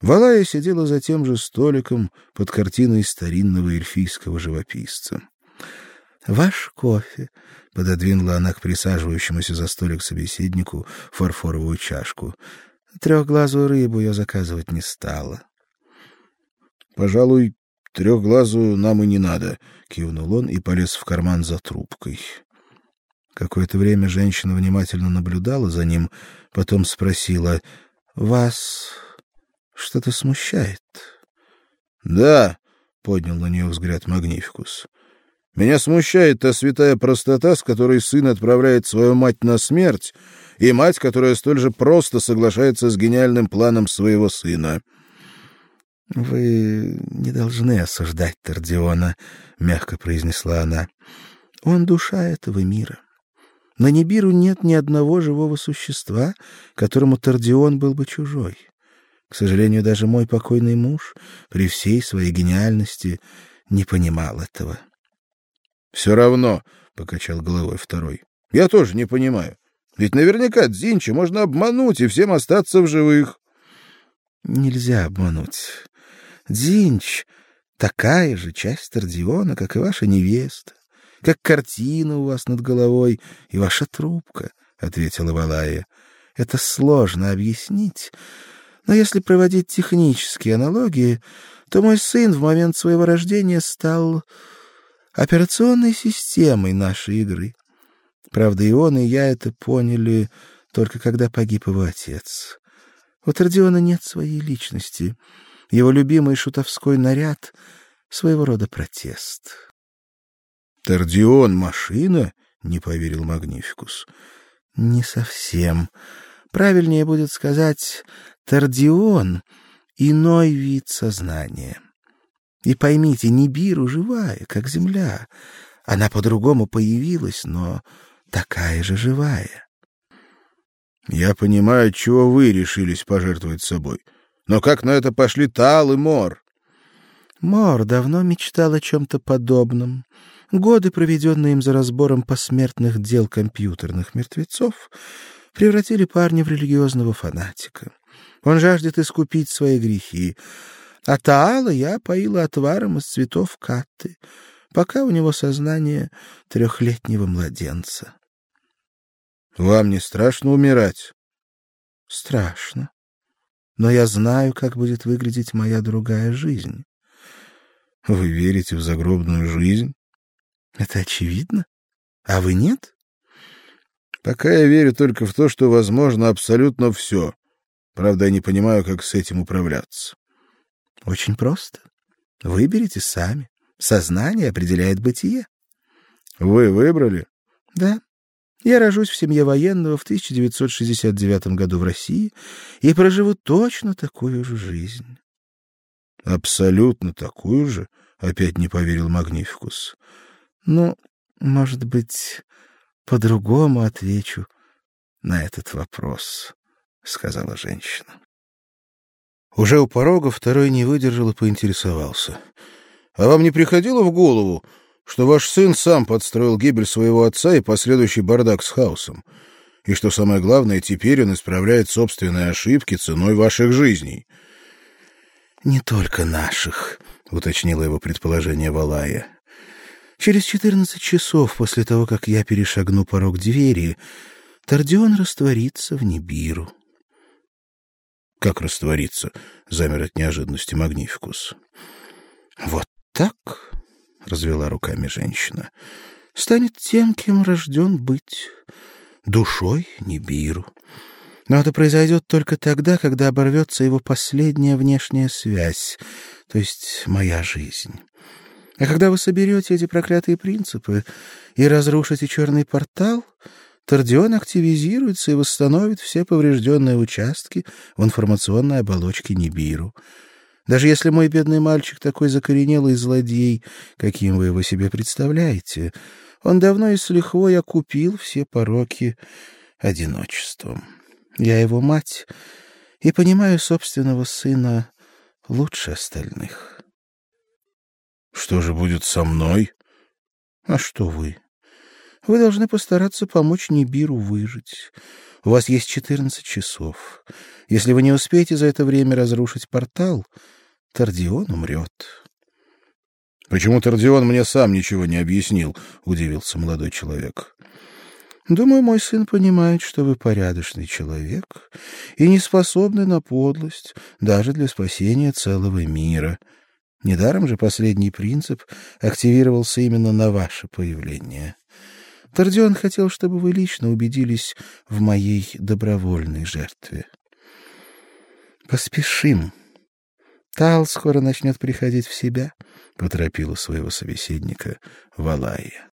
Валая сидела за тем же столиком под картиной старинного эльфийского живописца. Ваш кофе, пододвинула она к присаживающемуся за столик собеседнику фарфоровую чашку. Трехглазую рыбу я заказывать не стала. Пожалуй, трехглазую нам и не надо, кивнул он и полез в карман за трубкой. Какое-то время женщина внимательно наблюдала за ним, потом спросила: "Вас что-то смущает?" "Да", поднял на нее взгляд Магнификус. Меня смущает та святая простота, с которой сын отправляет свою мать на смерть, и мать, которая столь же просто соглашается с гениальным планом своего сына. Вы не должны осуждать Тардиона, мягко произнесла она. Он душа этого мира. На Небиру нет ни одного живого существа, которому Тардион был бы чужой. К сожалению, даже мой покойный муж, при всей своей гениальности, не понимал этого. Все равно, покачал головой второй. Я тоже не понимаю. Ведь наверняка Дзинчи можно обмануть и всем остаться в живых. Нельзя обмануть. Дзинч такая же часть Тардиона, как и ваша невеста, как картина у вас над головой и ваша трубка, ответила Валая. Это сложно объяснить, но если проводить технические аналогии, то мой сын в момент своего рождения стал операционной системой нашей игры. Правда, и он, и я это поняли только когда погиб его отец. У Родиона нет своей личности. Его любимый шутовской наряд своего рода протест. Тардион машина, не поверил Магнификус. Не совсем. Правильнее будет сказать Тардион иной вид сознания. И поймите, Нибиру живая, как земля. Она по-другому появилась, но такая же живая. Я понимаю, чего вы решились пожертвовать собой. Но как на это пошли Тал и Мор? Мор давно мечтал о чем то подобном. Годы, проведенные им за разбором посмертных дел компьютерных мертвецов, превратили парня в религиозного фанатика. Он жаждет искупить свои грехи, а Таала я поила отваром из цветов катты, пока у него сознание трехлетнего младенца. Вам не страшно умирать? Страшно. Но я знаю, как будет выглядеть моя другая жизнь. Вы верите в загробную жизнь? Это очевидно. А вы нет? Пока я верю только в то, что возможно абсолютно все. Правда, я не понимаю, как с этим управляться. Очень просто. Выберите сами. Сознание определяет бытие. Вы выбрали? Да. Я рожусь в семье военного в 1969 году в России и проживу точно такую же жизнь. Абсолютно такую же, опять не поверил Магнификус. Ну, может быть, по-другому отвечу на этот вопрос, сказала женщина. Уже у порога второй не выдержал и поинтересовался: "А вам не приходило в голову, что ваш сын сам подстроил гибель своего отца и последующий бардак с хаосом, и что самое главное, теперь он исправляет собственные ошибки ценой ваших жизней?" "Не только наших", уточнила его предположение Валая. Через четырнадцать часов после того, как я перешагну порог двери, Тардион растворится в Нибиру. Как раствориться? Замер от неожиданности Магнификус. Вот так, развела руками женщина. Станет тем, кем рожден быть, душой Нибиру. Но это произойдет только тогда, когда оборвется его последняя внешняя связь, то есть моя жизнь. А когда вы соберете эти проклятые принципы и разрушите черный портал, Тардион активизируется и восстановит все поврежденные участки в информационной оболочке Нибиру. Даже если мой бедный мальчик такой закоренелый злодей, каким вы его себе представляете, он давно и с лихвой окупил все пороки одиночеством. Я его мать и понимаю собственного сына лучше остальных. Что же будет со мной? А что вы? Вы должны постараться помочь Нибиру выжить. У вас есть четырнадцать часов. Если вы не успеете за это время разрушить портал, Тардион умрет. — Почему Тардион мне сам ничего не объяснил? — удивился молодой человек. — Думаю, мой сын понимает, что вы порядочный человек и не способны на подлость даже для спасения целого мира. Недаром же последний принцип активировался именно на ваше появление. Тардион хотел, чтобы вы лично убедились в моей добровольной жертве. Поспешим. Тал скоро начнет приходить в себя, — поторопила своего собеседника Валая.